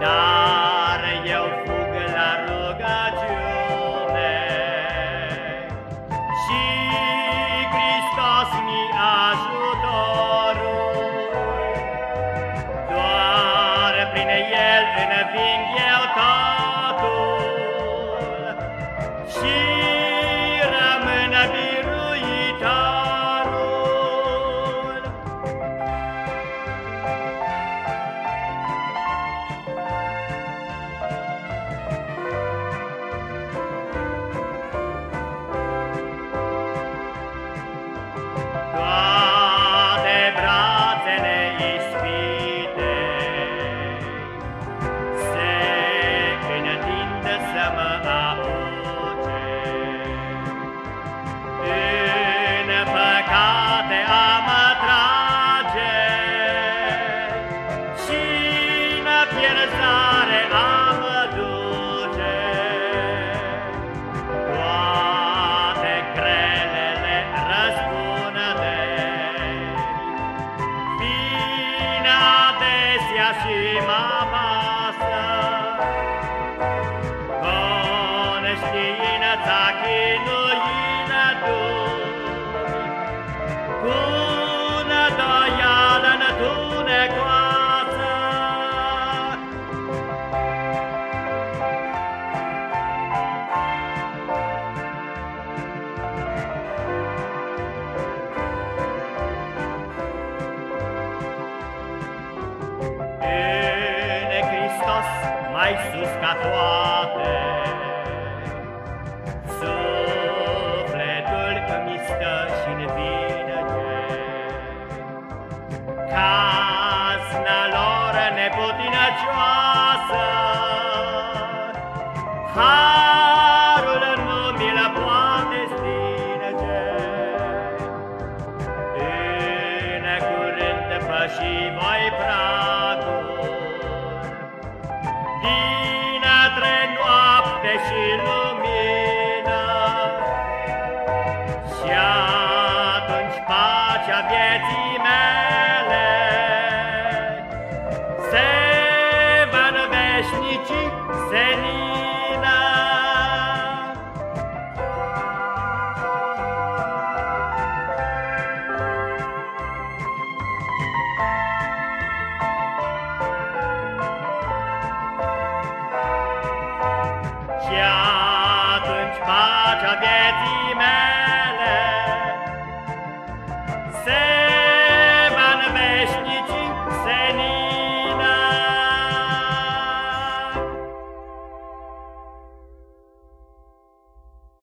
Dar eu fug la rugăciune. Și Hristos mi ajutorul. Doar prin El înving eu pierzare a mă duce Toate grelele răspunde Vin adesea și mă pasă Conștiința chinuină mai sus ca toate. Sufletul îmi stă și-n vinege Cazna lor neputinăcioasă Dinătre noapte și